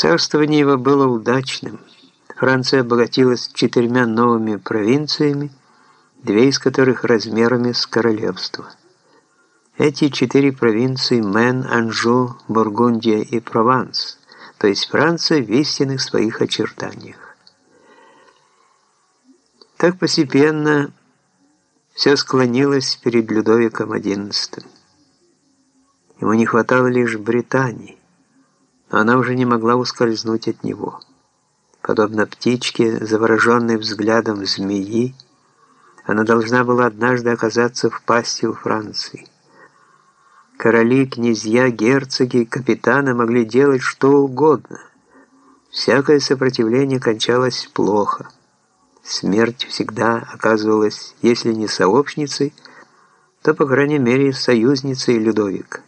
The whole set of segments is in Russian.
Царствование его было удачным. Франция обогатилась четырьмя новыми провинциями, две из которых размерами с королевство. Эти четыре провинции – Мэн, Анжу, Бургундия и Прованс, то есть Франция в истинных своих очертаниях. Так постепенно все склонилось перед Людовиком XI. Ему не хватало лишь Британии, но она уже не могла ускользнуть от него. Подобно птичке, завороженной взглядом змеи, она должна была однажды оказаться в пасти у Франции. Короли, князья, герцоги, капитаны могли делать что угодно. Всякое сопротивление кончалось плохо. Смерть всегда оказывалась, если не сообщницей, то, по крайней мере, союзницей Людовика.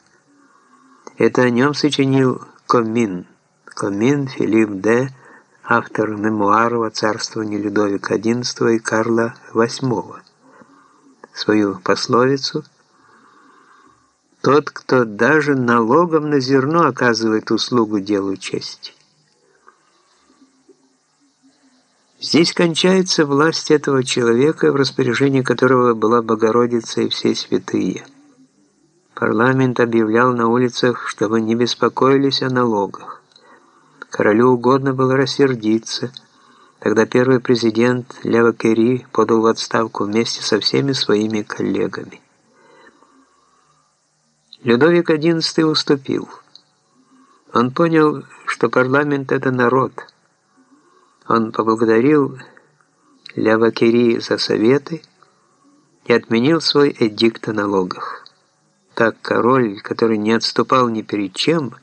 Это о нем сочинил Комин. Комин Филипп Д., автор мемуаров о царствовании Людовика XI и Карла VIII. Свою пословицу «Тот, кто даже налогом на зерно оказывает услугу делу чести». Здесь кончается власть этого человека, в распоряжении которого была Богородица и все святые. Парламент объявлял на улицах, чтобы не беспокоились о налогах. Королю угодно было рассердиться. Тогда первый президент Лева Керри подал в отставку вместе со всеми своими коллегами. Людовик XI уступил. Он понял, что парламент – это народ. Он поблагодарил Лева Керри за советы и отменил свой эдикт о налогах. Так король, который не отступал ни перед чем,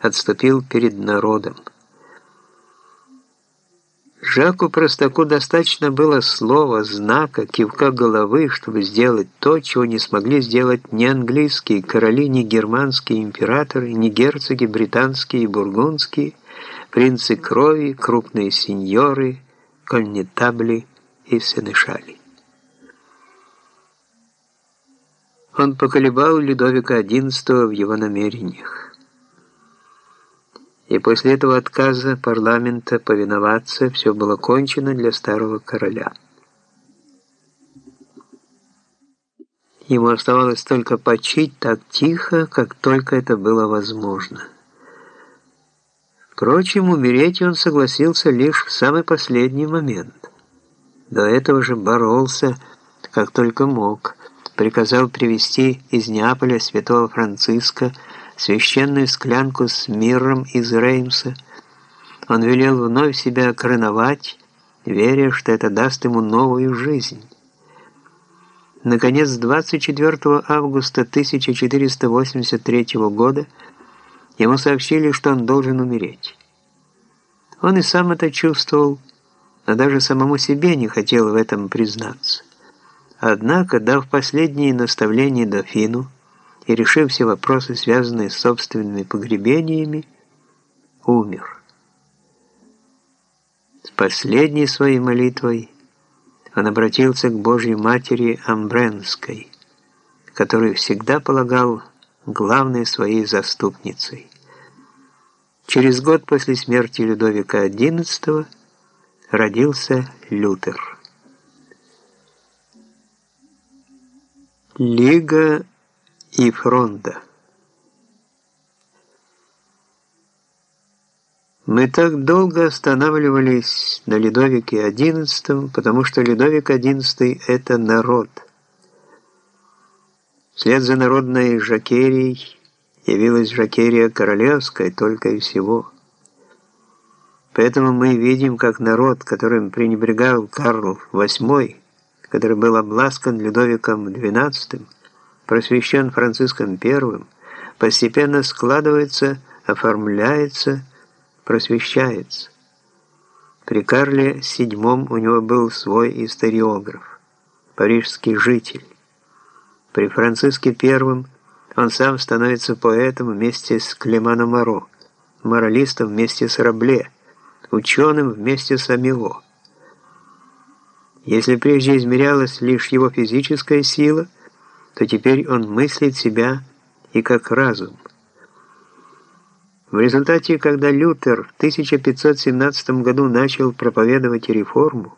отступил перед народом. Жаку Простаку достаточно было слова, знака, кивка головы, чтобы сделать то, чего не смогли сделать ни английские короли, ни германские императоры, ни герцоги британские и бургундские, принцы крови, крупные сеньоры, коннетабли и сенешали. Он поколебал Людовика XI в его намерениях. И после этого отказа парламента повиноваться все было кончено для старого короля. Ему оставалось только почить так тихо, как только это было возможно. Впрочем, умереть он согласился лишь в самый последний момент. До этого же боролся, как только мог – приказал привезти из Неаполя святого Франциска священную склянку с миром из Реймса. Он велел вновь себя короновать, веря, что это даст ему новую жизнь. Наконец, 24 августа 1483 года ему сообщили, что он должен умереть. Он и сам это чувствовал, но даже самому себе не хотел в этом признаться. Однако, дав последние наставления дофину и решив все вопросы, связанные с собственными погребениями, умер. С последней своей молитвой он обратился к Божьей Матери Амбренской, которую всегда полагал главной своей заступницей. Через год после смерти Людовика XI родился Лютер. Лига и фронта. Мы так долго останавливались на Ледовике XI, потому что Ледовик XI – это народ. Вслед за народной жакерией явилась жакерия королевская только и всего. Поэтому мы видим, как народ, которым пренебрегал Карл VIII, который был обласкан Людовиком XII, просвещен Франциском I, постепенно складывается, оформляется, просвещается. При Карле VII у него был свой историограф, парижский житель. При Франциске I он сам становится поэтом вместе с Клеманом Моро, моралистом вместе с Рабле, ученым вместе с Амило. Если прежде измерялась лишь его физическая сила, то теперь он мыслит себя и как разум. В результате, когда Лютер в 1517 году начал проповедовать реформу,